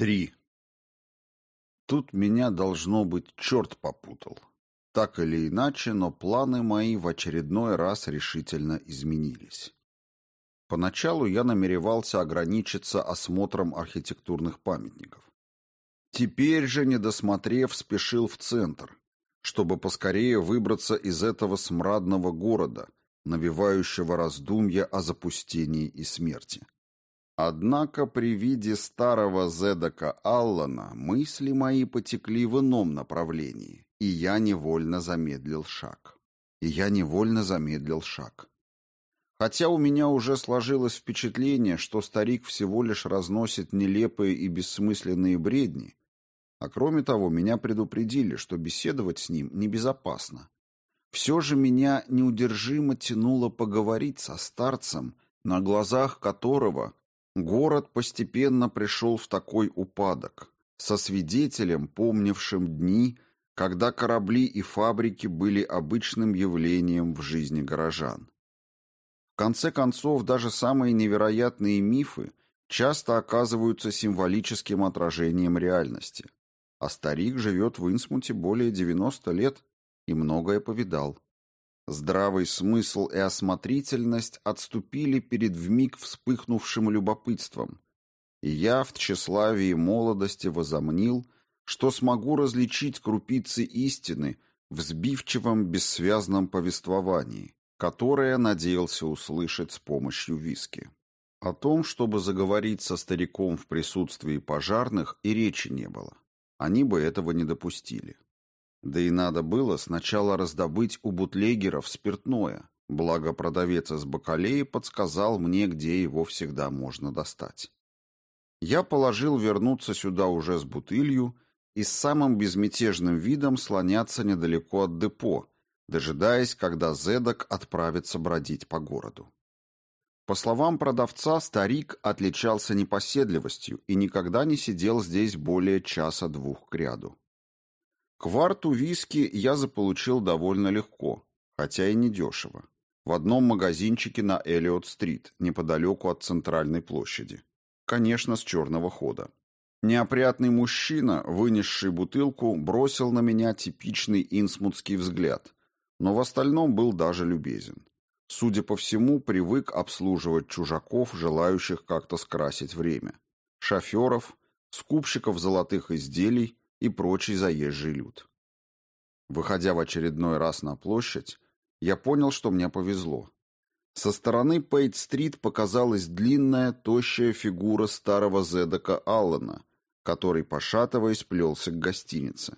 Три. Тут меня, должно быть, черт попутал. Так или иначе, но планы мои в очередной раз решительно изменились. Поначалу я намеревался ограничиться осмотром архитектурных памятников. Теперь же, не досмотрев, спешил в центр, чтобы поскорее выбраться из этого смрадного города, навевающего раздумья о запустении и смерти. Однако при виде старого Зедака Аллана мысли мои потекли в ином направлении, и я невольно замедлил шаг. И я невольно замедлил шаг. Хотя у меня уже сложилось впечатление, что старик всего лишь разносит нелепые и бессмысленные бредни, а кроме того, меня предупредили, что беседовать с ним небезопасно. Все же меня неудержимо тянуло поговорить со старцем, на глазах которого Город постепенно пришел в такой упадок, со свидетелем, помнившим дни, когда корабли и фабрики были обычным явлением в жизни горожан. В конце концов, даже самые невероятные мифы часто оказываются символическим отражением реальности. А старик живет в Инсмуте более 90 лет и многое повидал. Здравый смысл и осмотрительность отступили перед вмиг вспыхнувшим любопытством, и я в тщеславии молодости возомнил, что смогу различить крупицы истины в сбивчивом бессвязном повествовании, которое надеялся услышать с помощью виски. О том, чтобы заговорить со стариком в присутствии пожарных, и речи не было. Они бы этого не допустили. Да и надо было сначала раздобыть у бутлегеров спиртное, благо продавец из Бакалеи подсказал мне, где его всегда можно достать. Я положил вернуться сюда уже с бутылью и с самым безмятежным видом слоняться недалеко от депо, дожидаясь, когда Зедок отправится бродить по городу. По словам продавца, старик отличался непоседливостью и никогда не сидел здесь более часа-двух кряду. Кварту виски я заполучил довольно легко, хотя и недешево. В одном магазинчике на Эллиот-стрит, неподалеку от центральной площади. Конечно, с черного хода. Неопрятный мужчина, вынесший бутылку, бросил на меня типичный инсмутский взгляд, но в остальном был даже любезен. Судя по всему, привык обслуживать чужаков, желающих как-то скрасить время. Шоферов, скупщиков золотых изделий и прочий заезжий люд. Выходя в очередной раз на площадь, я понял, что мне повезло. Со стороны Пейт-стрит показалась длинная, тощая фигура старого Зедока Аллена, который, пошатываясь, плелся к гостинице.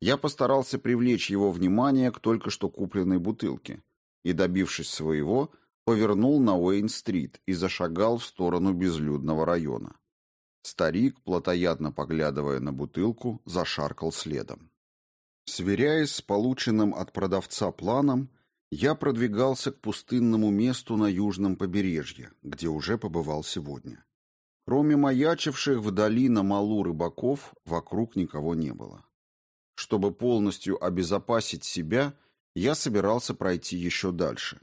Я постарался привлечь его внимание к только что купленной бутылке и, добившись своего, повернул на Уэйн-стрит и зашагал в сторону безлюдного района. Старик, плотоядно поглядывая на бутылку, зашаркал следом. Сверяясь с полученным от продавца планом, я продвигался к пустынному месту на южном побережье, где уже побывал сегодня. Кроме маячивших вдали на малу рыбаков, вокруг никого не было. Чтобы полностью обезопасить себя, я собирался пройти еще дальше.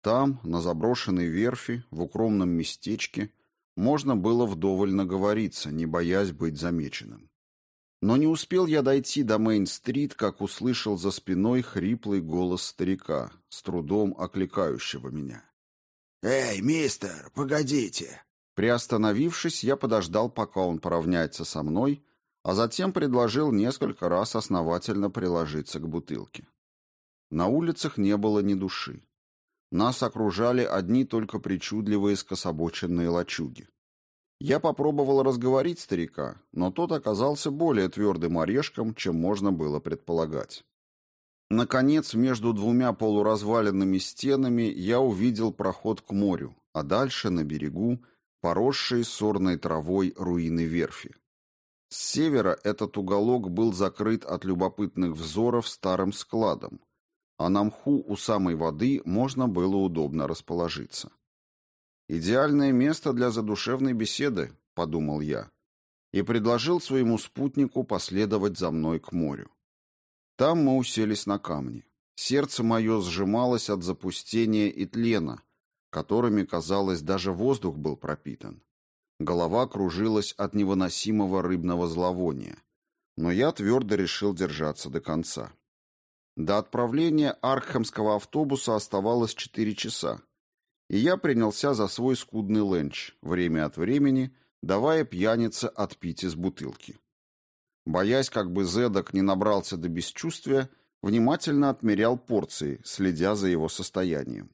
Там, на заброшенной верфи, в укромном местечке, можно было вдоволь наговориться, не боясь быть замеченным. Но не успел я дойти до Мейн-стрит, как услышал за спиной хриплый голос старика, с трудом окликающего меня. «Эй, мистер, погодите!» Приостановившись, я подождал, пока он поравняется со мной, а затем предложил несколько раз основательно приложиться к бутылке. На улицах не было ни души. Нас окружали одни только причудливые скособоченные лачуги. Я попробовал разговорить старика, но тот оказался более твердым орешком, чем можно было предполагать. Наконец, между двумя полуразваленными стенами я увидел проход к морю, а дальше, на берегу, поросшие сорной травой руины верфи. С севера этот уголок был закрыт от любопытных взоров старым складом, а на мху у самой воды можно было удобно расположиться. «Идеальное место для задушевной беседы», — подумал я, и предложил своему спутнику последовать за мной к морю. Там мы уселись на камни. Сердце мое сжималось от запустения и тлена, которыми, казалось, даже воздух был пропитан. Голова кружилась от невыносимого рыбного зловония. Но я твердо решил держаться до конца. До отправления Аркхемского автобуса оставалось четыре часа, и я принялся за свой скудный ленч, время от времени давая пьянице отпить из бутылки. Боясь, как бы Зедок не набрался до бесчувствия, внимательно отмерял порции, следя за его состоянием.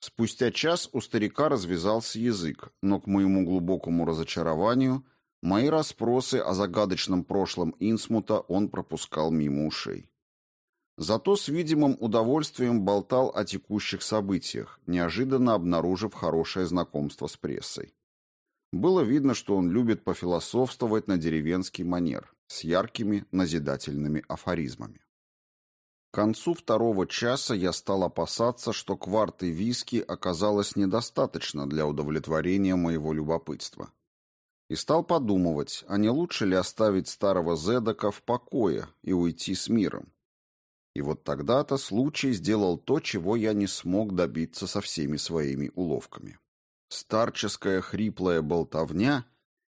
Спустя час у старика развязался язык, но к моему глубокому разочарованию мои расспросы о загадочном прошлом Инсмута он пропускал мимо ушей. Зато с видимым удовольствием болтал о текущих событиях, неожиданно обнаружив хорошее знакомство с прессой. Было видно, что он любит пофилософствовать на деревенский манер, с яркими назидательными афоризмами. К концу второго часа я стал опасаться, что кварты виски оказалось недостаточно для удовлетворения моего любопытства. И стал подумывать, а не лучше ли оставить старого Зедака в покое и уйти с миром. И вот тогда-то случай сделал то, чего я не смог добиться со всеми своими уловками. Старческая хриплая болтовня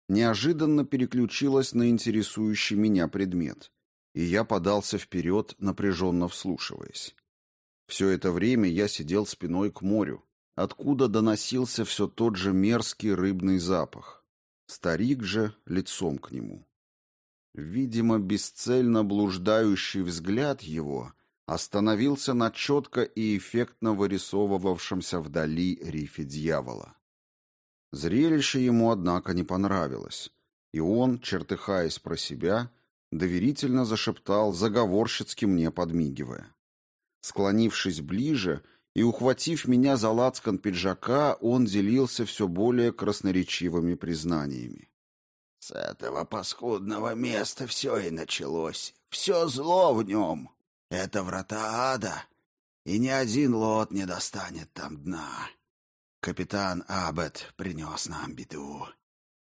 неожиданно переключилась на интересующий меня предмет, и я подался вперед, напряженно вслушиваясь. Все это время я сидел спиной к морю, откуда доносился все тот же мерзкий рыбный запах. Старик же лицом к нему. Видимо, бесцельно блуждающий взгляд его остановился на четко и эффектно вырисовывавшемся вдали рифе дьявола. Зрелище ему, однако, не понравилось, и он, чертыхаясь про себя, доверительно зашептал, заговорщицки мне подмигивая. Склонившись ближе и ухватив меня за лацкан пиджака, он делился все более красноречивыми признаниями. «С этого паскудного места все и началось. Все зло в нем. Это врата ада, и ни один лот не достанет там дна. Капитан Абет принес нам беду.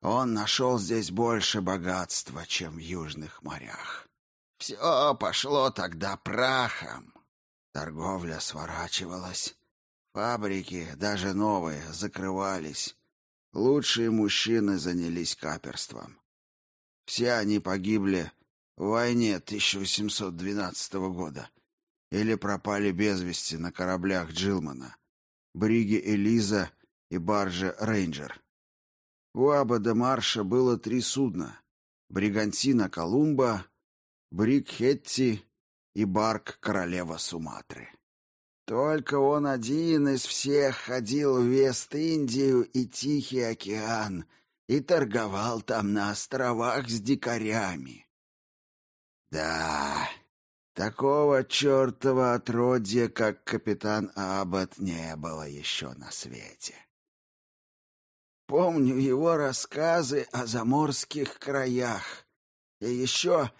Он нашел здесь больше богатства, чем в южных морях. Все пошло тогда прахом. Торговля сворачивалась. Фабрики, даже новые, закрывались. Лучшие мужчины занялись каперством. Все они погибли войне 1812 года или пропали без вести на кораблях Джилмана бриге «Элиза» и барже «Рейнджер». У Абада Марша было три судна — бригантина «Колумба», бриг «Хетти» и барк «Королева Суматры». Только он один из всех ходил в Вест-Индию и Тихий океан и торговал там на островах с дикарями. Да, Такого чертова отродья, как капитан Аббат, не было еще на свете. Помню его рассказы о заморских краях. И еще,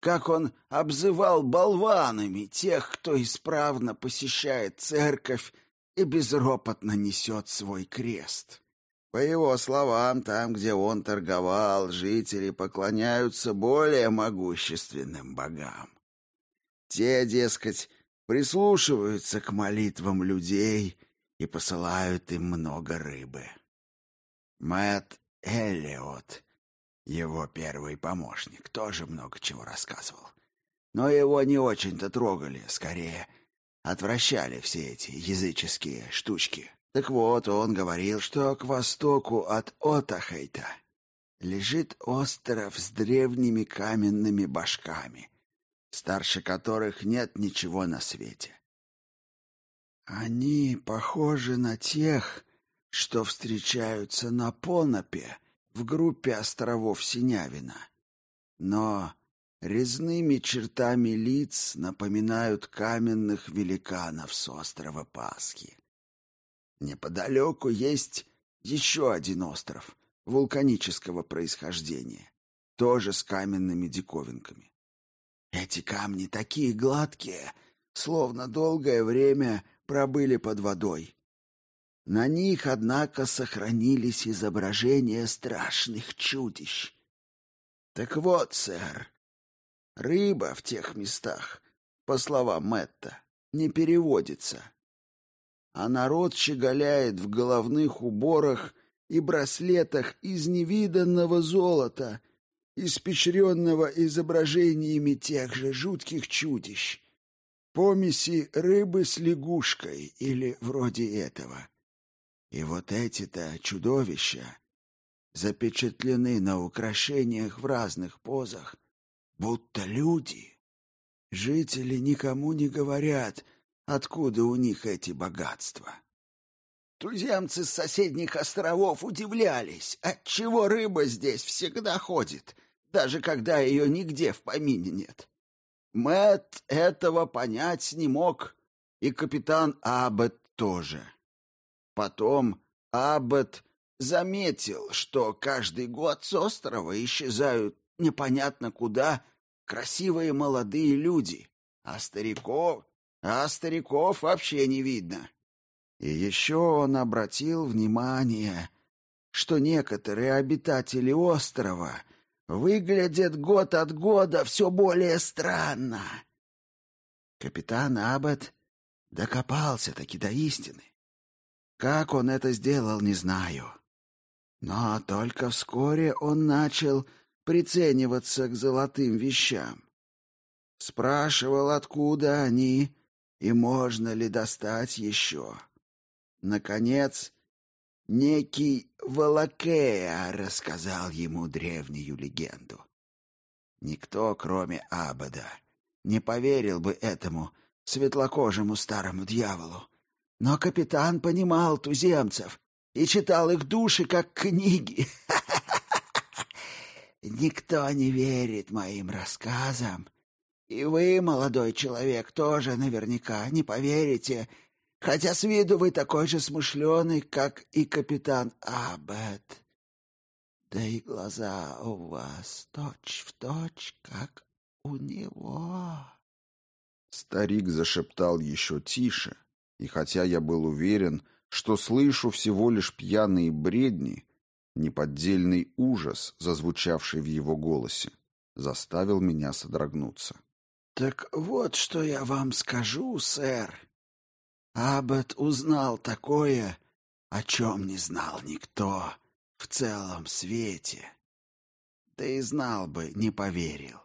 как он обзывал болванами тех, кто исправно посещает церковь и безропотно несет свой крест. По его словам, там, где он торговал, жители поклоняются более могущественным богам. Те, дескать, прислушиваются к молитвам людей и посылают им много рыбы. Мэтт Эллиот, его первый помощник, тоже много чего рассказывал. Но его не очень-то трогали, скорее отвращали все эти языческие штучки. Так вот, он говорил, что к востоку от Отахейта лежит остров с древними каменными башками, старше которых нет ничего на свете. Они похожи на тех, что встречаются на Понопе в группе островов Синявина, но резными чертами лиц напоминают каменных великанов с острова Пасхи. Неподалеку есть еще один остров вулканического происхождения, тоже с каменными диковинками. Эти камни такие гладкие, словно долгое время пробыли под водой. На них, однако, сохранились изображения страшных чудищ. Так вот, сэр, рыба в тех местах, по словам Мэтта, не переводится. А народ щеголяет в головных уборах и браслетах из невиданного золота, испещренного изображениями тех же жутких чудищ, помеси рыбы с лягушкой или вроде этого. И вот эти-то чудовища запечатлены на украшениях в разных позах, будто люди. Жители никому не говорят, откуда у них эти богатства. Туземцы с соседних островов удивлялись, отчего рыба здесь всегда ходит, даже когда ее нигде в помине нет. Мэт этого понять не мог, и капитан Аббет тоже. Потом Аббет заметил, что каждый год с острова исчезают непонятно куда красивые молодые люди, а стариков, а стариков вообще не видно. И еще он обратил внимание, что некоторые обитатели острова выглядят год от года все более странно. Капитан Аббат докопался-таки до истины. Как он это сделал, не знаю. Но только вскоре он начал прицениваться к золотым вещам. Спрашивал, откуда они и можно ли достать еще. Наконец, некий Волокея рассказал ему древнюю легенду. Никто, кроме Абада, не поверил бы этому светлокожему старому дьяволу. Но капитан понимал туземцев и читал их души как книги. Никто не верит моим рассказам. И вы, молодой человек, тоже наверняка не поверите, хотя с виду вы такой же смышленый, как и капитан Аббет. Да и глаза у вас точь в точь, как у него. Старик зашептал еще тише, и хотя я был уверен, что слышу всего лишь пьяные бредни, неподдельный ужас, зазвучавший в его голосе, заставил меня содрогнуться. «Так вот, что я вам скажу, сэр. Аббат узнал такое, о чем не знал никто в целом свете. Да и знал бы, не поверил.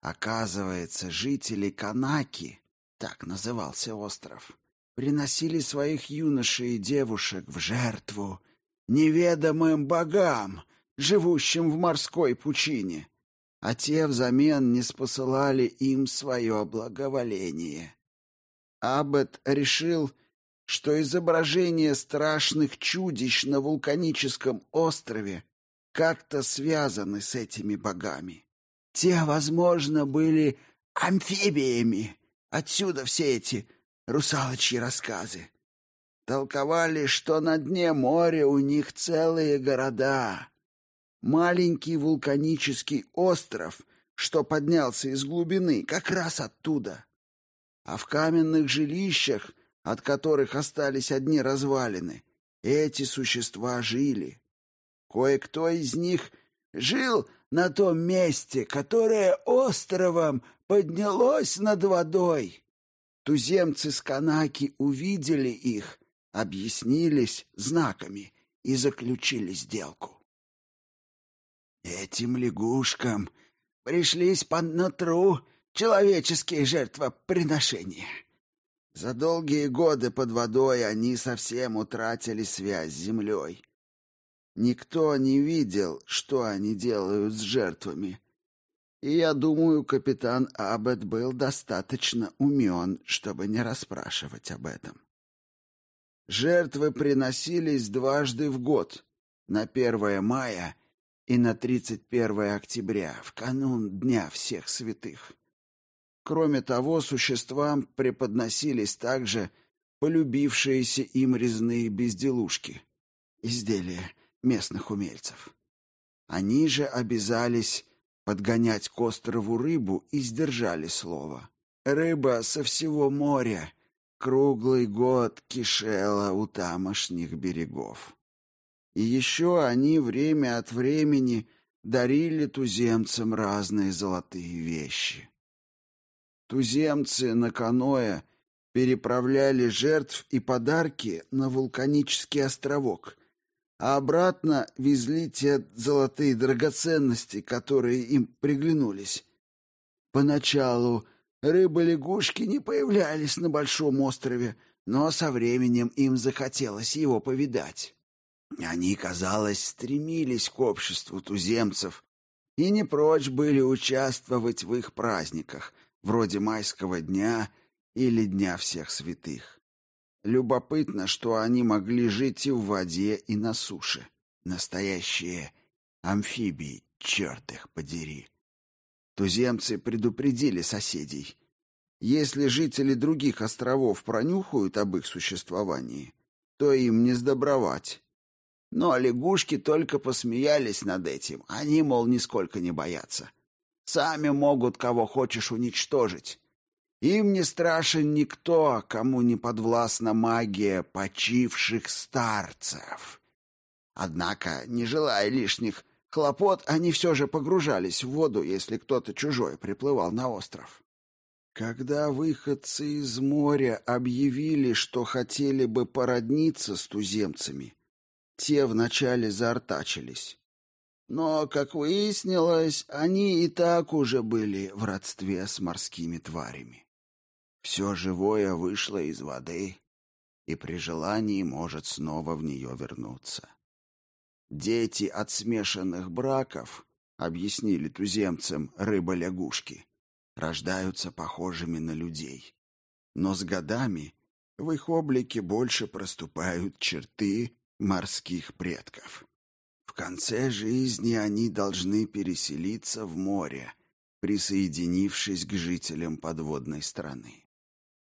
Оказывается, жители Канаки, так назывался остров, приносили своих юношей и девушек в жертву неведомым богам, живущим в морской пучине, а те взамен не спосылали им свое благоволение. Аббет решил, что изображения страшных чудищ на вулканическом острове как-то связаны с этими богами. Те, возможно, были амфибиями. Отсюда все эти русалочьи рассказы. Толковали, что на дне моря у них целые города. Маленький вулканический остров, что поднялся из глубины, как раз оттуда. А в каменных жилищах, от которых остались одни развалины, эти существа жили. Кое-кто из них жил на том месте, которое островом поднялось над водой. Туземцы с Канаки увидели их, объяснились знаками и заключили сделку. Этим лягушкам пришлись по нутру человеческие жертвоприношения. За долгие годы под водой они совсем утратили связь с землей. Никто не видел, что они делают с жертвами, и я думаю, капитан Аббет был достаточно умен, чтобы не расспрашивать об этом. Жертвы приносились дважды в год, на 1 мая и на 31 октября, в канун Дня всех святых. Кроме того, существам преподносились также полюбившиеся им резные безделушки, изделия местных умельцев. Они же обязались подгонять к острову рыбу и сдержали слово. Рыба со всего моря круглый год кишела у тамошних берегов. И еще они время от времени дарили туземцам разные золотые вещи. Туземцы на каноэ переправляли жертв и подарки на вулканический островок, а обратно везли те золотые драгоценности, которые им приглянулись. Поначалу рыбы-лягушки не появлялись на Большом острове, но со временем им захотелось его повидать. Они, казалось, стремились к обществу туземцев и не прочь были участвовать в их праздниках, вроде майского дня или Дня всех святых. Любопытно, что они могли жить и в воде, и на суше. Настоящие амфибии, черт их подери. Туземцы предупредили соседей. Если жители других островов пронюхают об их существовании, то им не сдобровать. Но лягушки только посмеялись над этим. Они, мол, нисколько не боятся. Сами могут кого хочешь уничтожить. Им не страшен никто, кому не подвластна магия почивших старцев. Однако, не желая лишних хлопот, они все же погружались в воду, если кто-то чужой приплывал на остров. Когда выходцы из моря объявили, что хотели бы породниться с туземцами, те вначале заортачились. Но, как выяснилось, они и так уже были в родстве с морскими тварями. Все живое вышло из воды и при желании может снова в нее вернуться. Дети от смешанных браков, объяснили туземцам рыба-лягушки, рождаются похожими на людей. Но с годами в их облике больше проступают черты морских предков. В конце жизни они должны переселиться в море, присоединившись к жителям подводной страны.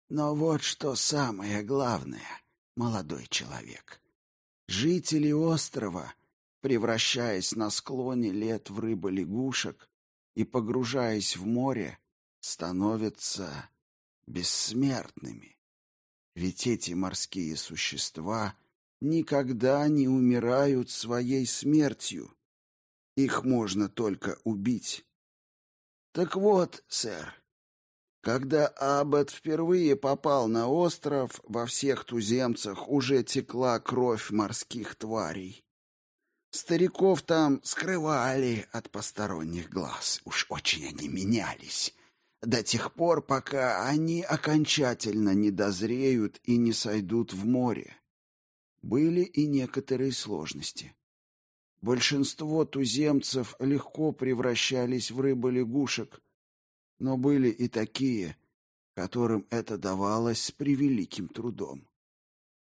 Но вот что самое главное, молодой человек. Жители острова, превращаясь на склоне лет в рыболягушек и погружаясь в море, становятся бессмертными. Ведь эти морские существа никогда не умирают своей смертью. Их можно только убить. Так вот, сэр, когда Аббат впервые попал на остров, во всех туземцах уже текла кровь морских тварей. Стариков там скрывали от посторонних глаз. Уж очень они менялись. До тех пор, пока они окончательно не дозреют и не сойдут в море. Были и некоторые сложности. Большинство туземцев легко превращались в рыболягушек, но были и такие, которым это давалось с превеликим трудом.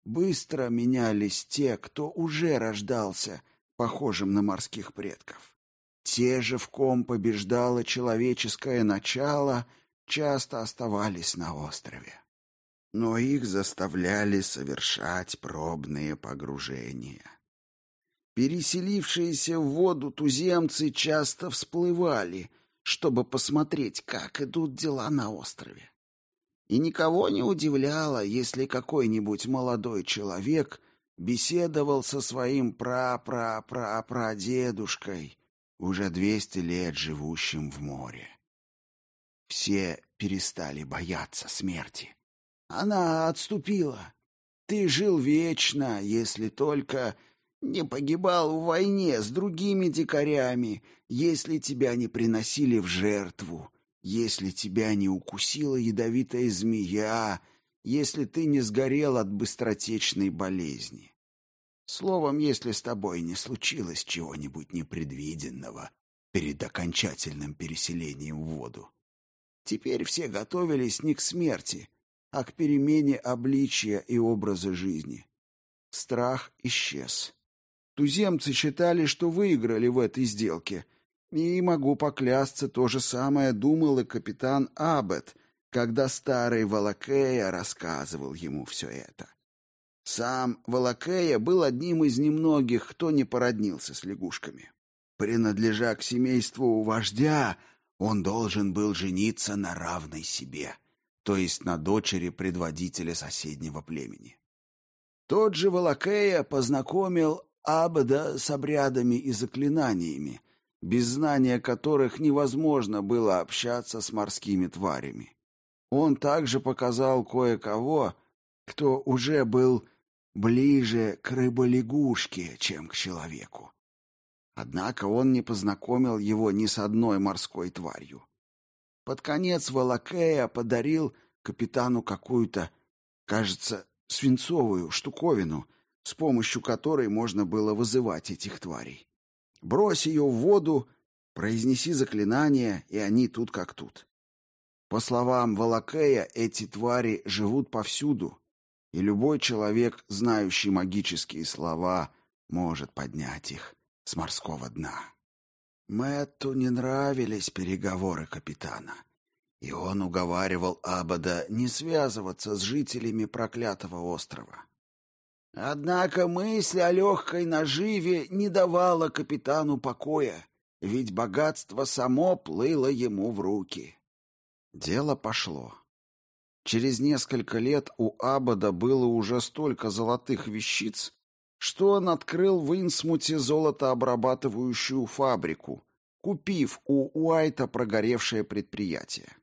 Быстро менялись те, кто уже рождался, похожим на морских предков. Те же, в ком побеждало человеческое начало, часто оставались на острове. Но их заставляли совершать пробные погружения. Переселившиеся в воду туземцы часто всплывали — чтобы посмотреть, как идут дела на острове. И никого не удивляло, если какой-нибудь молодой человек беседовал со своим пра-пра-пра-прадедушкой, уже двести лет живущим в море. Все перестали бояться смерти. Она отступила. Ты жил вечно, если только не погибал в войне с другими дикарями, если тебя не приносили в жертву, если тебя не укусила ядовитая змея, если ты не сгорел от быстротечной болезни. Словом, если с тобой не случилось чего-нибудь непредвиденного перед окончательным переселением в воду. Теперь все готовились не к смерти, а к перемене обличия и образа жизни. Страх исчез. Туземцы считали, что выиграли в этой сделке. И могу поклясться, то же самое думал и капитан Аббет, когда старый Волокея рассказывал ему все это. Сам Волокея был одним из немногих, кто не породнился с лягушками. Принадлежа к семейству у вождя, он должен был жениться на равной себе, то есть на дочери предводителя соседнего племени. Тот же Волокея познакомил Абда с обрядами и заклинаниями, без знания которых невозможно было общаться с морскими тварями. Он также показал кое-кого, кто уже был ближе к рыболягушке, чем к человеку. Однако он не познакомил его ни с одной морской тварью. Под конец Волокея подарил капитану какую-то, кажется, свинцовую штуковину, с помощью которой можно было вызывать этих тварей. Брось ее в воду, произнеси заклинание, и они тут как тут. По словам Волокея, эти твари живут повсюду, и любой человек, знающий магические слова, может поднять их с морского дна. Мэтту не нравились переговоры капитана, и он уговаривал Абада не связываться с жителями проклятого острова. Однако мысль о легкой наживе не давала капитану покоя, ведь богатство само плыло ему в руки. Дело пошло. Через несколько лет у Абада было уже столько золотых вещиц, что он открыл в Инсмуте золотообрабатывающую фабрику, купив у Уайта прогоревшее предприятие.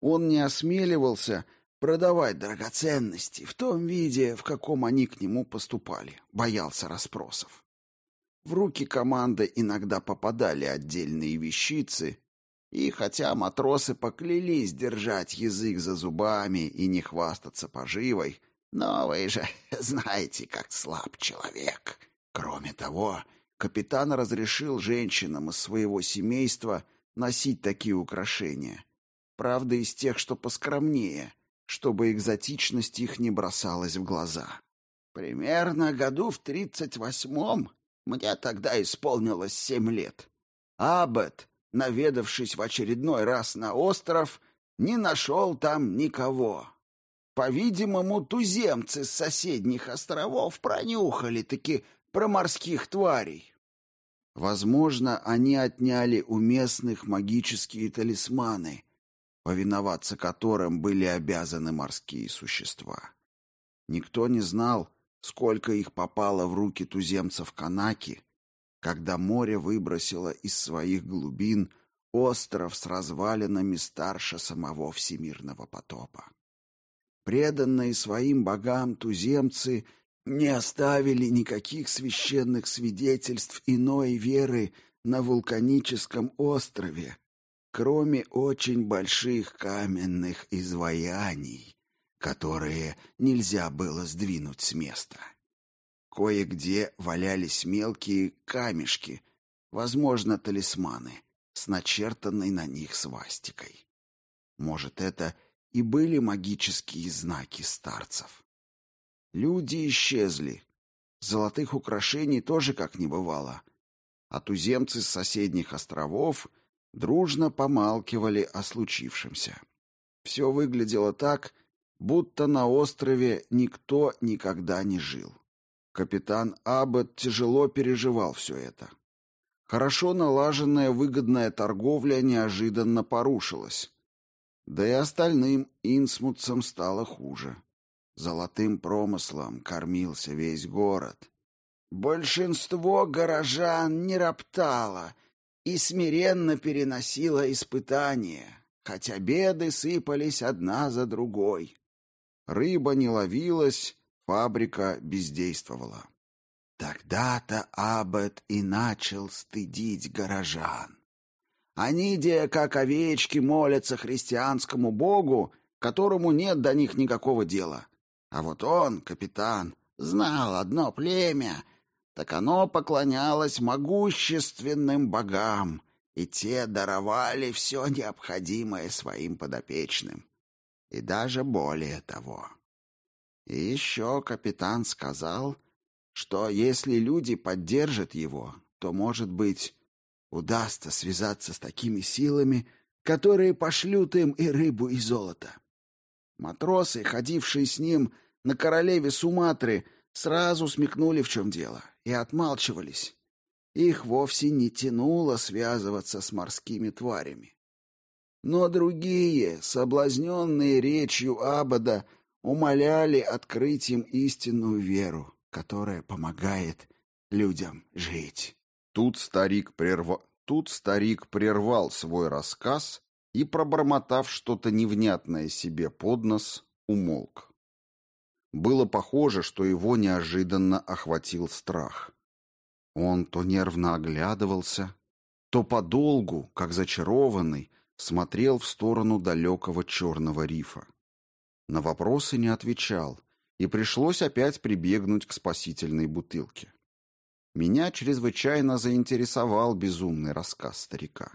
Он не осмеливался продавать драгоценности в том виде, в каком они к нему поступали, боялся расспросов. В руки команды иногда попадали отдельные вещицы, и хотя матросы поклялись держать язык за зубами и не хвастаться поживой, но вы же знаете, как слаб человек. Кроме того, капитан разрешил женщинам из своего семейства носить такие украшения. Правда, из тех, что поскромнее, чтобы экзотичность их не бросалась в глаза. Примерно году в тридцать восьмом, мне тогда исполнилось семь лет, Аббет, наведавшись в очередной раз на остров, не нашел там никого. По-видимому, туземцы с соседних островов пронюхали таки про морских тварей. Возможно, они отняли у местных магические талисманы, повиноваться которым были обязаны морские существа. Никто не знал, сколько их попало в руки туземцев Канаки, когда море выбросило из своих глубин остров с развалинами старше самого всемирного потопа. Преданные своим богам туземцы не оставили никаких священных свидетельств иной веры на вулканическом острове, кроме очень больших каменных изваяний, которые нельзя было сдвинуть с места. Кое-где валялись мелкие камешки, возможно, талисманы, с начертанной на них свастикой. Может, это и были магические знаки старцев. Люди исчезли. Золотых украшений тоже как не бывало. А туземцы с соседних островов дружно помалкивали о случившемся. Все выглядело так, будто на острове никто никогда не жил. Капитан Аббот тяжело переживал все это. Хорошо налаженная выгодная торговля неожиданно порушилась. Да и остальным инсмутцам стало хуже. Золотым промыслом кормился весь город. Большинство горожан не роптало и смиренно переносило испытания, хотя беды сыпались одна за другой. Рыба не ловилась, фабрика бездействовала. Тогда-то Аббет и начал стыдить горожан. Они, де, как овечки, молятся христианскому богу, которому нет до них никакого дела. А вот он, капитан, знал одно племя, так оно поклонялось могущественным богам, и те даровали все необходимое своим подопечным. И даже более того. И еще капитан сказал, что если люди поддержат его, то, может быть, удастся связаться с такими силами, которые пошлют им и рыбу, и золото. Матросы, ходившие с ним на королеве Суматры, сразу смекнули, в чем дело, и отмалчивались. Их вовсе не тянуло связываться с морскими тварями. Но другие, соблазненные речью Абада, умоляли открыть им истинную веру, которая помогает людям жить. Тут старик, прерва... Тут старик прервал свой рассказ и, пробормотав что-то невнятное себе под нос, умолк. Было похоже, что его неожиданно охватил страх. Он то нервно оглядывался, то подолгу, как зачарованный, смотрел в сторону далекого черного рифа. На вопросы не отвечал, и пришлось опять прибегнуть к спасительной бутылке. Меня чрезвычайно заинтересовал безумный рассказ старика.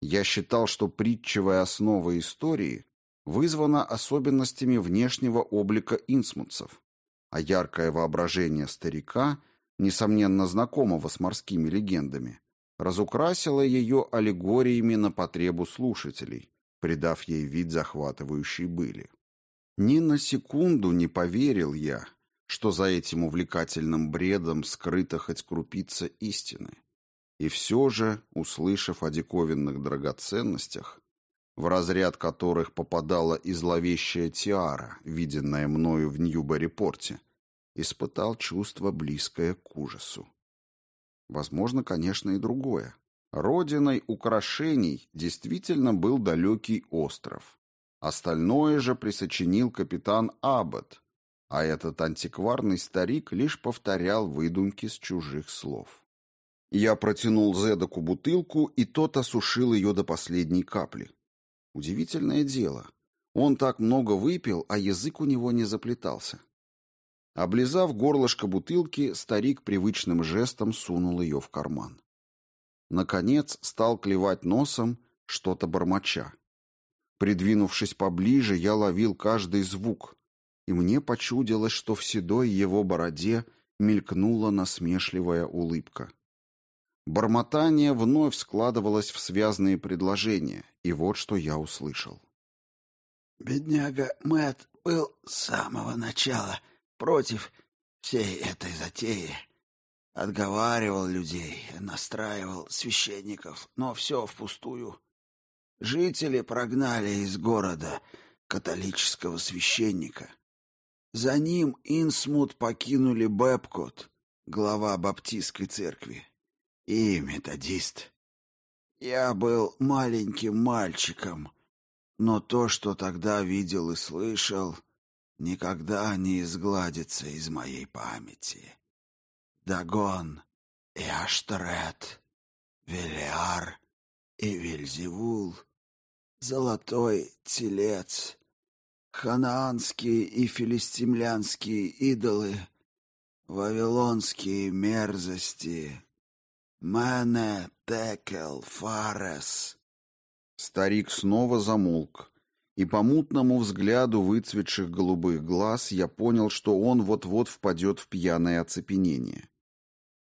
Я считал, что притчевая основа истории вызвана особенностями внешнего облика инсмутцев, а яркое воображение старика, несомненно знакомого с морскими легендами, разукрасило ее аллегориями на потребу слушателей, придав ей вид захватывающей были. Ни на секунду не поверил я, что за этим увлекательным бредом скрыта хоть крупица истины. И все же, услышав о диковинных драгоценностях, в разряд которых попадала и зловещая тиара, виденная мною в Ньюбери-порте, испытал чувство, близкое к ужасу. Возможно, конечно, и другое. Родиной украшений действительно был далекий остров. Остальное же присочинил капитан Аббот, а этот антикварный старик лишь повторял выдумки с чужих слов. Я протянул Зедоку бутылку, и тот осушил ее до последней капли. Удивительное дело. Он так много выпил, а язык у него не заплетался. Облизав горлышко бутылки, старик привычным жестом сунул ее в карман. Наконец стал клевать носом, что-то бормоча. Придвинувшись поближе, я ловил каждый звук, и мне почудилось, что в седой его бороде мелькнула насмешливая улыбка. Бормотание вновь складывалось в связные предложения, и вот что я услышал. «Бедняга Мэт был с самого начала против всей этой затеи. Отговаривал людей, настраивал священников, но все впустую. Жители прогнали из города католического священника. За ним Инсмут покинули Бэбкот, глава баптистской церкви и методист. Я был маленьким мальчиком, но то, что тогда видел и слышал, никогда не изгладится из моей памяти. Дагон и Ашторет, Велиар и Вельзевул, Золотой Телец, ханаанские и филистимлянские идолы, вавилонские мерзости — «Мене текел фарес». Старик снова замолк, и по мутному взгляду выцветших голубых глаз я понял, что он вот-вот впадет в пьяное оцепенение.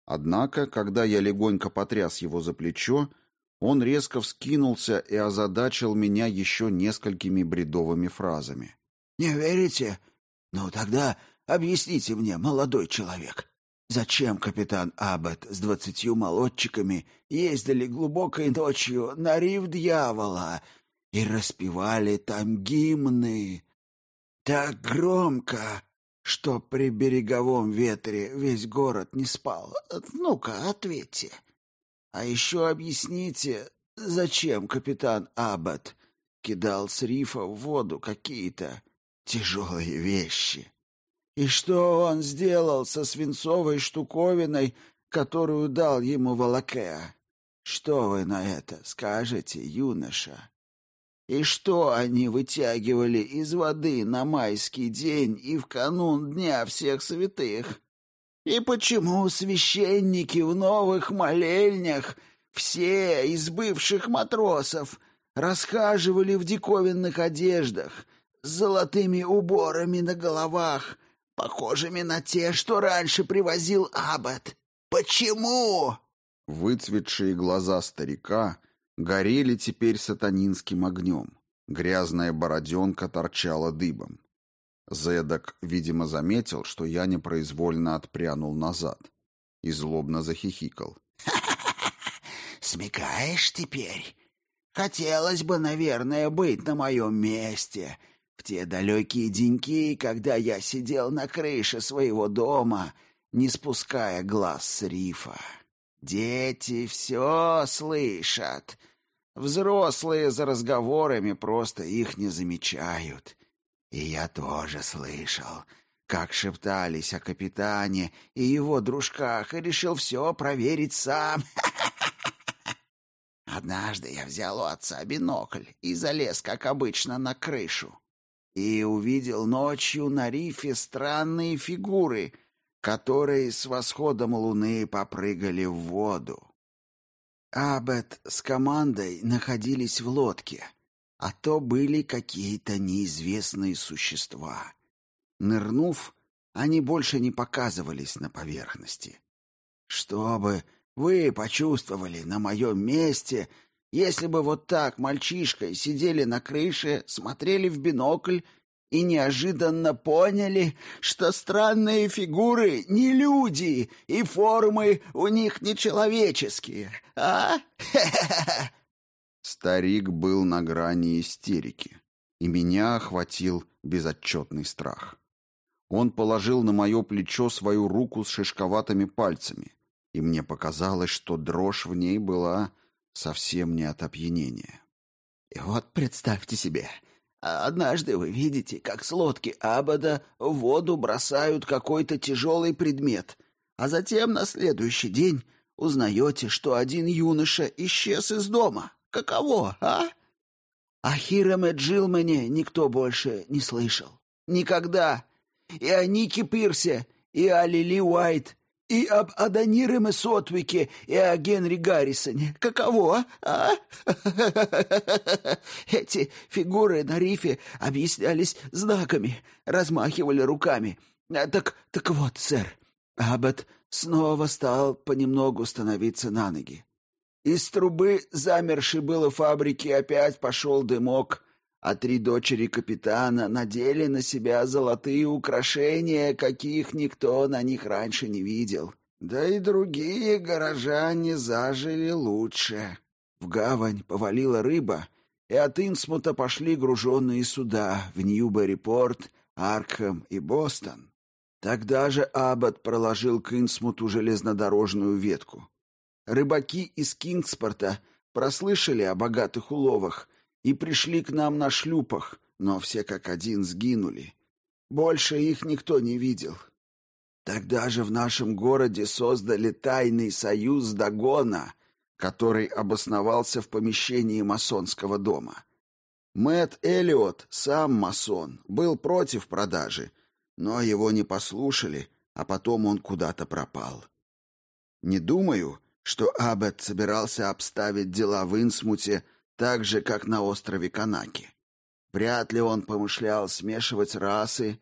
Однако, когда я легонько потряс его за плечо, он резко вскинулся и озадачил меня еще несколькими бредовыми фразами. «Не верите? Ну тогда объясните мне, молодой человек, Зачем капитан Аббот с двадцатью молодчиками ездили глубокой ночью на риф дьявола и распевали там гимны? Так громко, что при береговом ветре весь город не спал. Ну-ка, ответьте. А еще объясните, зачем капитан Аббот кидал с рифа в воду какие-то тяжелые вещи? И что он сделал со свинцовой штуковиной, которую дал ему Волокеа? Что вы на это скажете, юноша? И что они вытягивали из воды на майский день и в канун Дня всех святых? И почему священники в новых молельнях, все из бывших матросов, расхаживали в диковинных одеждах, с золотыми уборами на головах, похожими на те, что раньше привозил Аббат. Почему?» Выцветшие глаза старика горели теперь сатанинским огнем. Грязная бороденка торчала дыбом. Зедок, видимо, заметил, что я непроизвольно отпрянул назад и злобно захихикал. Смекаешь теперь? Хотелось бы, наверное, быть на моем месте в те далекие деньки, когда я сидел на крыше своего дома, не спуская глаз с рифа. Дети все слышат. Взрослые за разговорами просто их не замечают. И я тоже слышал, как шептались о капитане и его дружках, и решил все проверить сам. Однажды я взял у отца бинокль и залез, как обычно, на крышу. И увидел ночью на рифе странные фигуры, которые с восходом луны попрыгали в воду. Абет с командой находились в лодке, а то были какие-то неизвестные существа. Нырнув, они больше не показывались на поверхности. Чтобы вы почувствовали на моем месте, если бы вот так мальчишкой сидели на крыше, смотрели в бинокль и неожиданно поняли, что странные фигуры не люди, и формы у них нечеловеческие, а? Старик был на грани истерики, и меня охватил безотчетный страх. Он положил на мое плечо свою руку с шишковатыми пальцами, и мне показалось, что дрожь в ней была совсем не от опьянения. «И вот представьте себе, однажды вы видите, как с лодки Абада в воду бросают какой-то тяжелый предмет, а затем на следующий день узнаете, что один юноша исчез из дома. Каково, а? О Хираме Джилмане никто больше не слышал. Никогда и о Нике Пирсе, и о Лили Уайт, и об Аданире Сотвике, и о Генри Гаррисоне. Каково, а? Эти фигуры на рифе объяснялись знаками, размахивали руками. А, так, так вот, сэр, Аббат снова стал понемногу становиться на ноги. Из трубы, замершей было фабрики, опять пошел дымок — а три дочери капитана надели на себя золотые украшения, каких никто на них раньше не видел. Да и другие горожане зажили лучше. В гавань повалила рыба, и от Инсмута пошли груженные суда в Ньюбери-порт, Аркхэм и Бостон. Тогда же Аббат проложил к Инсмуту железнодорожную ветку. Рыбаки из Кингспорта прослышали о богатых уловах и пришли к нам на шлюпах, но все как один сгинули. Больше их никто не видел. Тогда же в нашем городе создали тайный союз Дагона, который обосновался в помещении масонского дома. Мэт Эллиот, сам масон, был против продажи, но его не послушали, а потом он куда-то пропал. Не думаю, что Аббет собирался обставить дела в Инсмуте так же, как на острове Канаки. Вряд ли он помышлял смешивать расы,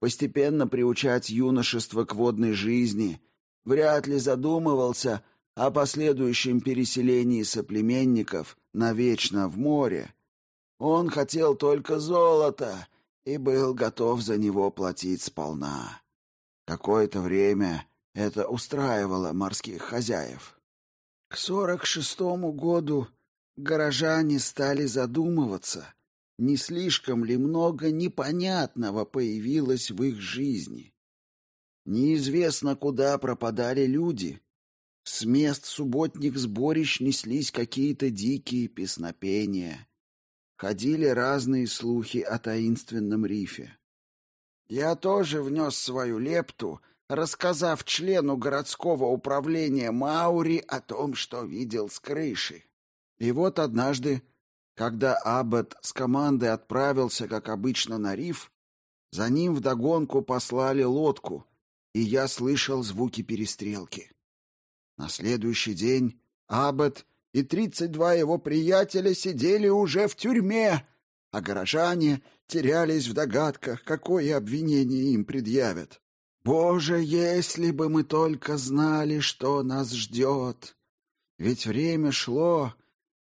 постепенно приучать юношество к водной жизни, вряд ли задумывался о последующем переселении соплеменников навечно в море. Он хотел только золота и был готов за него платить сполна. Какое-то время это устраивало морских хозяев. К сорок шестому году горожане стали задумываться, не слишком ли много непонятного появилось в их жизни. Неизвестно, куда пропадали люди. С мест субботних сборищ неслись какие-то дикие песнопения. Ходили разные слухи о таинственном рифе. Я тоже внес свою лепту, рассказав члену городского управления Маури о том, что видел с крыши. И вот однажды, когда Аббат с командой отправился, как обычно, на риф, за ним вдогонку послали лодку, и я слышал звуки перестрелки. На следующий день Аббат и тридцать два его приятеля сидели уже в тюрьме, а горожане терялись в догадках, какое обвинение им предъявят. Боже, если бы мы только знали, что нас ждет! Ведь время шло,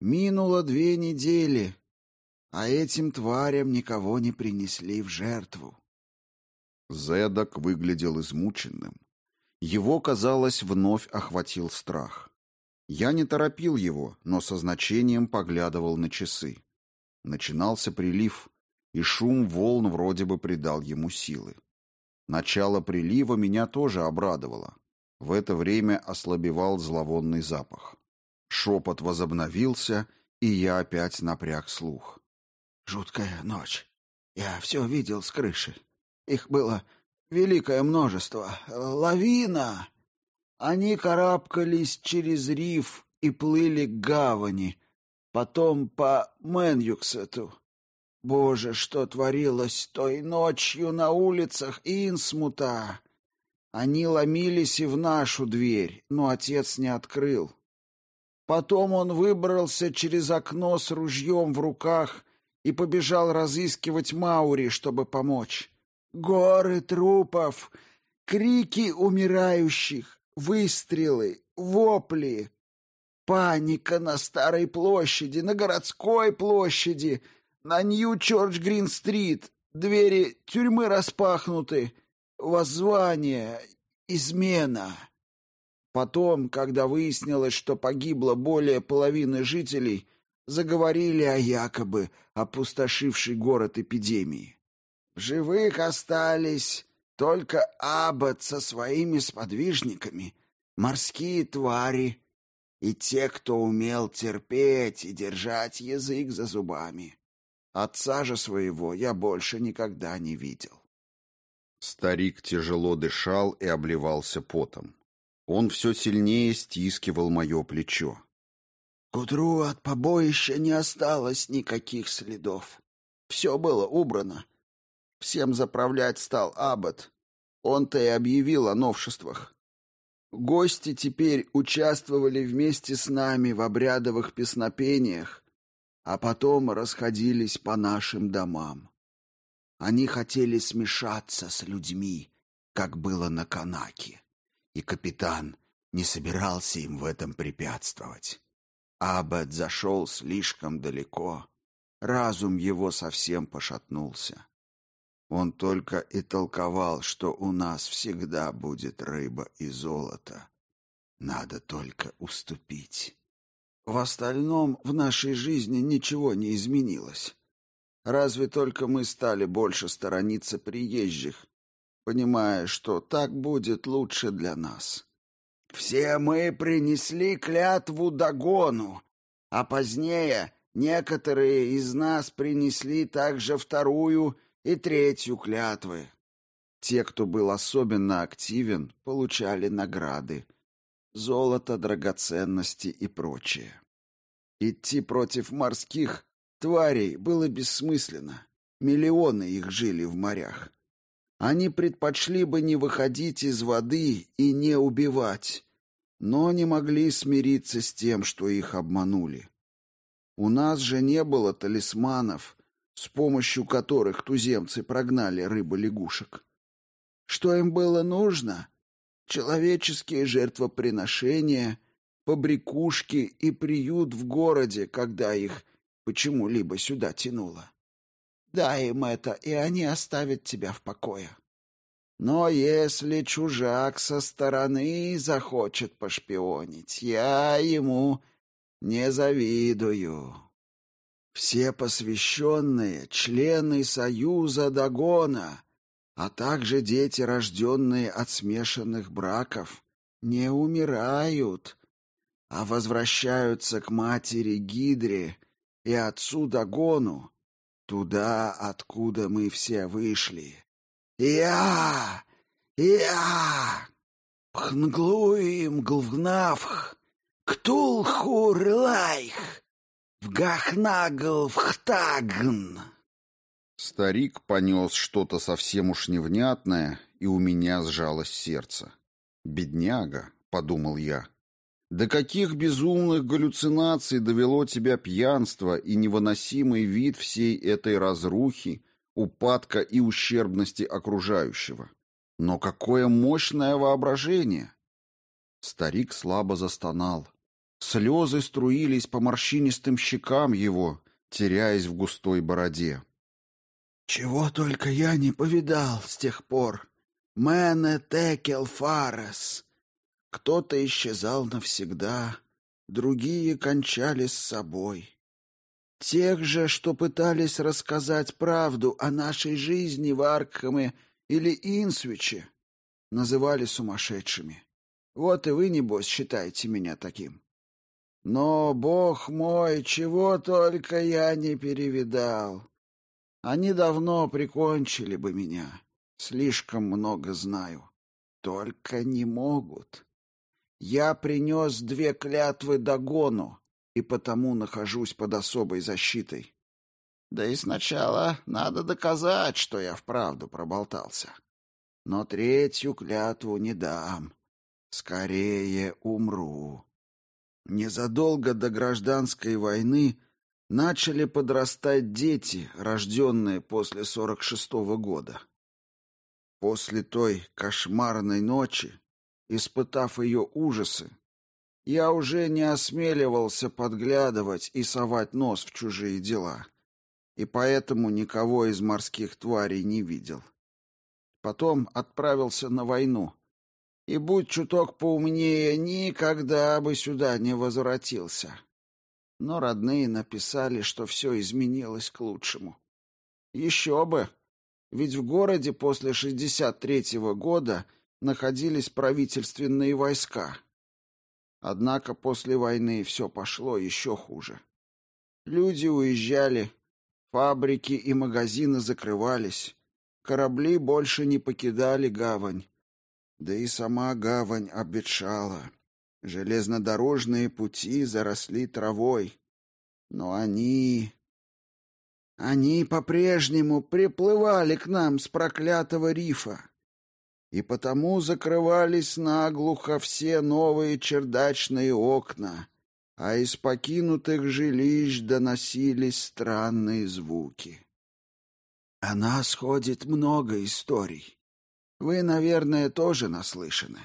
Минуло две недели, а этим тварям никого не принесли в жертву. Зедок выглядел измученным. Его, казалось, вновь охватил страх. Я не торопил его, но со значением поглядывал на часы. Начинался прилив, и шум волн вроде бы придал ему силы. Начало прилива меня тоже обрадовало. В это время ослабевал зловонный запах. Шепот возобновился, и я опять напряг слух. «Жуткая ночь. Я все видел с крыши. Их было великое множество. Лавина. Они карабкались через риф и плыли к гавани, потом по Менюксету. Боже, что творилось той ночью на улицах Инсмута! Они ломились и в нашу дверь, но отец не открыл. Потом он выбрался через окно с ружьем в руках и побежал разыскивать Маури, чтобы помочь. Горы трупов, крики умирающих, выстрелы, вопли. Паника на Старой площади, на городской площади, на Нью-Чорч-Грин-стрит. Двери тюрьмы распахнуты. Воззвание, измена. Потом, когда выяснилось, что погибло более половины жителей, заговорили о якобы опустошившей город эпидемии. В живых остались только аббат со своими сподвижниками, морские твари и те, кто умел терпеть и держать язык за зубами. Отца же своего я больше никогда не видел. Старик тяжело дышал и обливался потом. Он все сильнее стискивал мое плечо. К утру от побоища не осталось никаких следов. Все было убрано. Всем заправлять стал аббат. Он-то и объявил о новшествах. Гости теперь участвовали вместе с нами в обрядовых песнопениях, а потом расходились по нашим домам. Они хотели смешаться с людьми, как было на Канаке, и капитан не собирался им в этом препятствовать. Аббат зашел слишком далеко, разум его совсем пошатнулся. Он только и толковал, что у нас всегда будет рыба и золото. Надо только уступить. В остальном в нашей жизни ничего не изменилось. Разве только мы стали больше сторониться приезжих, понимая, что так будет лучше для нас. Все мы принесли клятву догону, а позднее некоторые из нас принесли также вторую и третью клятвы. Те, кто был особенно активен, получали награды. Золото, драгоценности и прочее. Идти против морских Тварей было бессмысленно. Миллионы их жили в морях. Они предпочли бы не выходить из воды и не убивать, но не могли смириться с тем, что их обманули. У нас же не было талисманов, с помощью которых туземцы прогнали рыбы-лягушек. Что им было нужно? Человеческие жертвоприношения, побрякушки и приют в городе, когда их почему-либо сюда тянуло. Дай им это, и они оставят тебя в покое. Но если чужак со стороны захочет пошпионить, я ему не завидую. Все посвященные — члены Союза Дагона, а также дети, рожденные от смешанных браков, не умирают, а возвращаются к матери Гидре и отцу Дагону, туда, откуда мы все вышли. Я! Я! Пхнглуим глвнавх, ктулхурлайх, вгахнагл вхтагн. Старик понес что-то совсем уж невнятное, и у меня сжалось сердце. «Бедняга», — подумал я, до каких безумных галлюцинаций довело тебя пьянство и невыносимый вид всей этой разрухи, упадка и ущербности окружающего? Но какое мощное воображение! Старик слабо застонал. Слезы струились по морщинистым щекам его, теряясь в густой бороде. «Чего только я не повидал с тех пор! Мене текел фарес!» Кто-то исчезал навсегда, другие кончали с собой. Тех же, что пытались рассказать правду о нашей жизни в Аркхаме или Инсвиче, называли сумасшедшими. Вот и вы, небось, считаете меня таким. Но, бог мой, чего только я не перевидал. Они давно прикончили бы меня. Слишком много знаю. Только не могут. Я принес две клятвы догону, и потому нахожусь под особой защитой. Да и сначала надо доказать, что я вправду проболтался. Но третью клятву не дам. Скорее умру. Незадолго до гражданской войны начали подрастать дети, рожденные после 46-го года. После той кошмарной ночи, испытав ее ужасы, я уже не осмеливался подглядывать и совать нос в чужие дела, и поэтому никого из морских тварей не видел. Потом отправился на войну, и, будь чуток поумнее, никогда бы сюда не возвратился. Но родные написали, что все изменилось к лучшему. Еще бы! Ведь в городе после 63-го года находились правительственные войска. Однако после войны все пошло еще хуже. Люди уезжали, фабрики и магазины закрывались, корабли больше не покидали гавань. Да и сама гавань обветшала. Железнодорожные пути заросли травой. Но они... Они по-прежнему приплывали к нам с проклятого рифа. И потому закрывались наглухо все новые чердачные окна, а из покинутых жилищ доносились странные звуки. О нас ходит много историй. Вы, наверное, тоже наслышаны,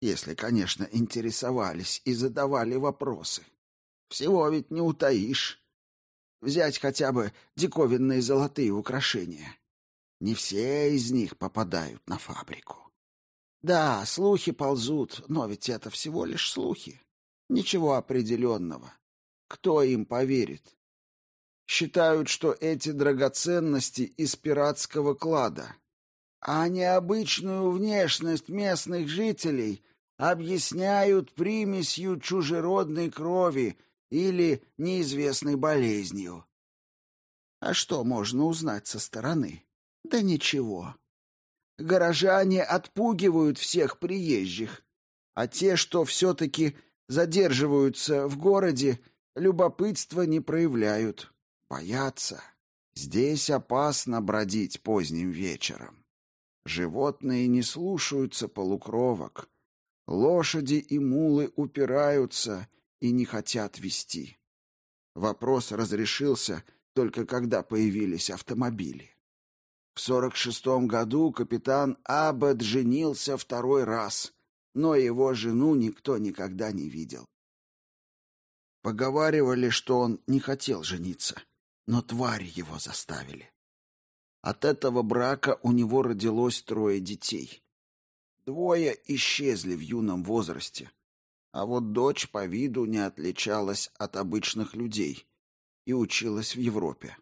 если, конечно, интересовались и задавали вопросы. Всего ведь не утаишь. Взять хотя бы диковинные золотые украшения. Не все из них попадают на фабрику. Да, слухи ползут, но ведь это всего лишь слухи. Ничего определенного. Кто им поверит? Считают, что эти драгоценности из пиратского клада, а необычную внешность местных жителей объясняют примесью чужеродной крови или неизвестной болезнью. А что можно узнать со стороны? Да ничего. Горожане отпугивают всех приезжих, а те, что все-таки задерживаются в городе, любопытства не проявляют, боятся. Здесь опасно бродить поздним вечером. Животные не слушаются полукровок. Лошади и мулы упираются и не хотят вести. Вопрос разрешился только когда появились автомобили. В сорок шестом году капитан Аббот женился второй раз, но его жену никто никогда не видел. Поговаривали, что он не хотел жениться, но твари его заставили. От этого брака у него родилось трое детей. Двое исчезли в юном возрасте, а вот дочь по виду не отличалась от обычных людей и училась в Европе.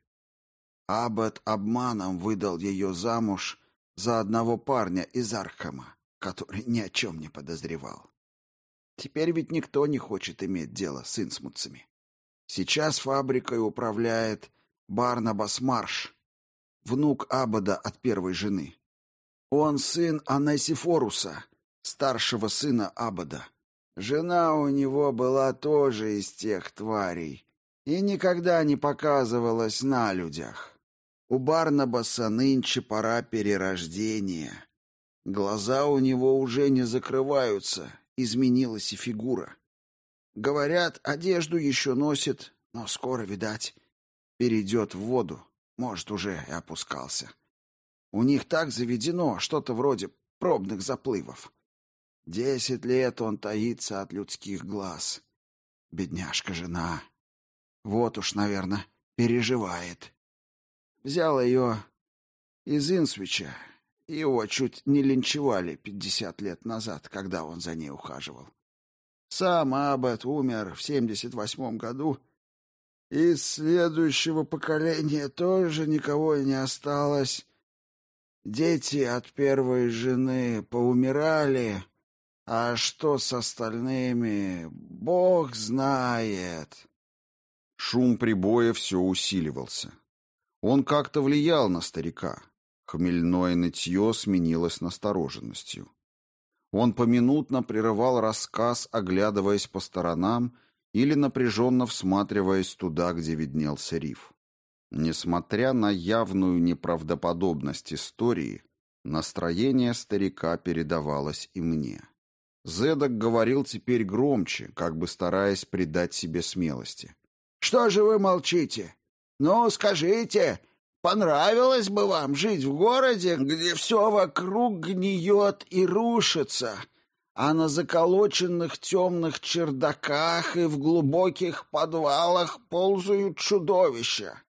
Аббат обманом выдал ее замуж за одного парня из Архама, который ни о чем не подозревал. Теперь ведь никто не хочет иметь дело с инсмутцами. Сейчас фабрикой управляет Барнабас Марш, внук Абада от первой жены. Он сын Анесифоруса, старшего сына Абада. Жена у него была тоже из тех тварей и никогда не показывалась на людях. У Барнабаса нынче пора перерождения. Глаза у него уже не закрываются, изменилась и фигура. Говорят, одежду еще носит, но скоро, видать, перейдет в воду, может, уже и опускался. У них так заведено, что-то вроде пробных заплывов. Десять лет он таится от людских глаз. Бедняжка-жена. Вот уж, наверное, переживает. Взял ее из Инсвича. Его чуть не линчевали пятьдесят лет назад, когда он за ней ухаживал. Сам Аббат умер в семьдесят восьмом году. Из следующего поколения тоже никого не осталось. Дети от первой жены поумирали, а что с остальными, бог знает. Шум прибоя все усиливался. Он как-то влиял на старика. Хмельное нытье сменилось настороженностью. Он поминутно прерывал рассказ, оглядываясь по сторонам или напряженно всматриваясь туда, где виднелся риф. Несмотря на явную неправдоподобность истории, настроение старика передавалось и мне. Зедок говорил теперь громче, как бы стараясь придать себе смелости. «Что же вы молчите? Ну, скажите, понравилось бы вам жить в городе, где все вокруг гниет и рушится, а на заколоченных темных чердаках и в глубоких подвалах ползают чудовища?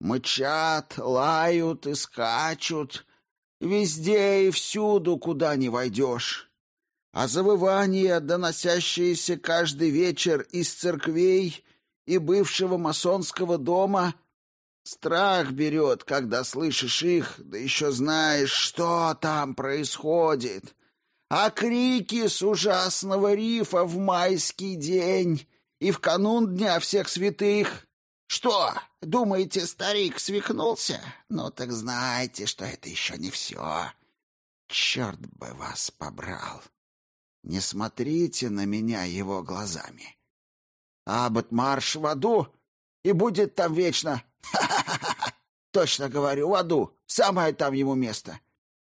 Мычат, лают и скачут, везде и всюду, куда не войдешь. А завывания, доносящиеся каждый вечер из церквей и бывшего масонского дома, страх берет, когда слышишь их, да еще знаешь, что там происходит. А крики с ужасного рифа в майский день и в канун Дня всех святых — «Что, думаете, старик свихнулся? Ну так знайте, что это еще не все. Черт бы вас побрал! Не смотрите на меня его глазами. Абот марш в аду, и будет там вечно. Ха-ха-ха! Точно говорю, в аду. Самое там ему место.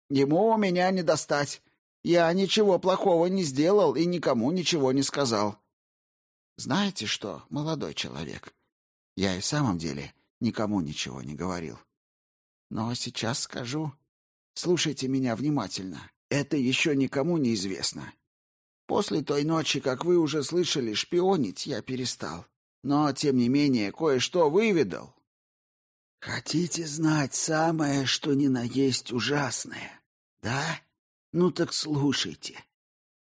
Ему меня не достать. Я ничего плохого не сделал и никому ничего не сказал. Знаете что, молодой человек, я и в самом деле никому ничего не говорил. Но сейчас скажу. Слушайте меня внимательно. Это еще никому не известно. После той ночи, как вы уже слышали, шпионить я перестал. Но, тем не менее, кое-что выведал. Хотите знать самое, что ни на есть ужасное? Да? Ну так слушайте.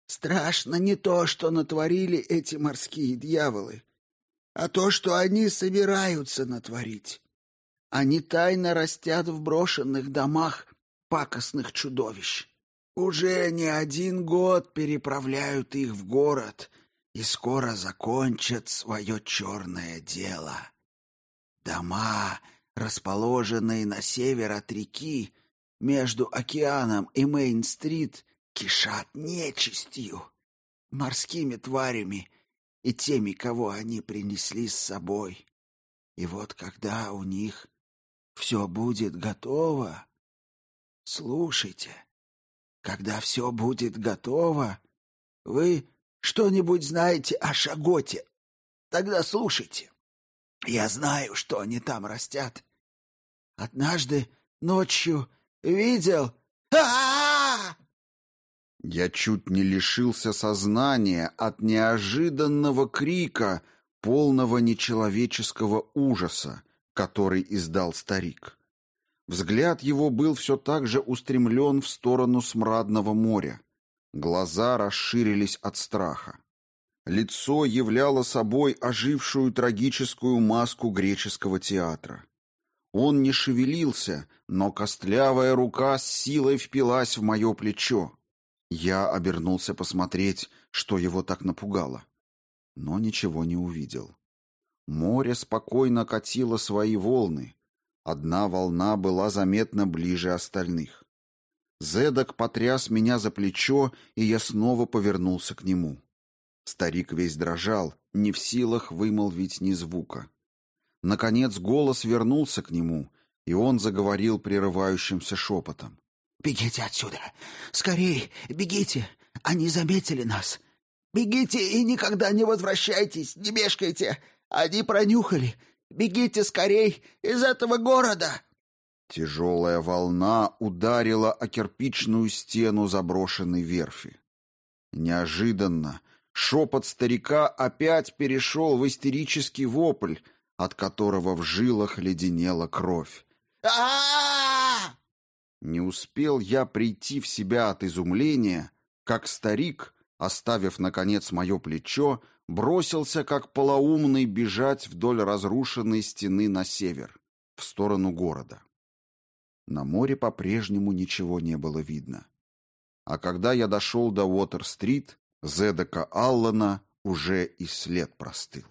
Страшно не то, что натворили эти морские дьяволы, а то, что они собираются натворить. Они тайно растят в брошенных домах пакостных чудовищ. Уже не один год переправляют их в город и скоро закончат свое черное дело. Дома, расположенные на север от реки, между океаном и Мейн-стрит, кишат нечистью, морскими тварями и теми, кого они принесли с собой. И вот когда у них все будет готово, слушайте, когда все будет готово, вы что-нибудь знаете о Шаготе? Тогда слушайте. Я знаю, что они там растят. Однажды ночью видел... А-а-а! Я чуть не лишился сознания от неожиданного крика, полного нечеловеческого ужаса, который издал старик. Взгляд его был все так же устремлен в сторону смрадного моря. Глаза расширились от страха. Лицо являло собой ожившую трагическую маску греческого театра. Он не шевелился, но костлявая рука с силой впилась в мое плечо. Я обернулся посмотреть, что его так напугало, но ничего не увидел. Море спокойно катило свои волны. Одна волна была заметно ближе остальных. Зедок потряс меня за плечо, и я снова повернулся к нему. Старик весь дрожал, не в силах вымолвить ни звука. Наконец голос вернулся к нему, и он заговорил прерывающимся шепотом. Бегите отсюда! Скорей, бегите! Они заметили нас! Бегите и никогда не возвращайтесь, не мешкайте! Они пронюхали! Бегите скорей из этого города!» Тяжелая волна ударила о кирпичную стену заброшенной верфи. Неожиданно шепот старика опять перешел в истерический вопль, от которого в жилах леденела кровь. а не успел я прийти в себя от изумления, как старик, оставив, наконец, мое плечо, бросился, как полоумный, бежать вдоль разрушенной стены на север, в сторону города. На море по-прежнему ничего не было видно. А когда я дошел до Уотер-стрит, Зедека Аллана уже и след простыл.